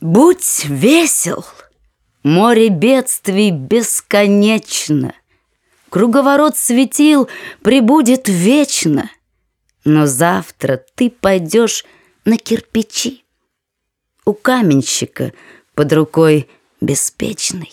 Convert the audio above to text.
Будь весел, море бедствий бесконечно, Круговорот светил прибудет вечно, Но завтра ты пойдешь на кирпичи У каменщика под рукой беспечный.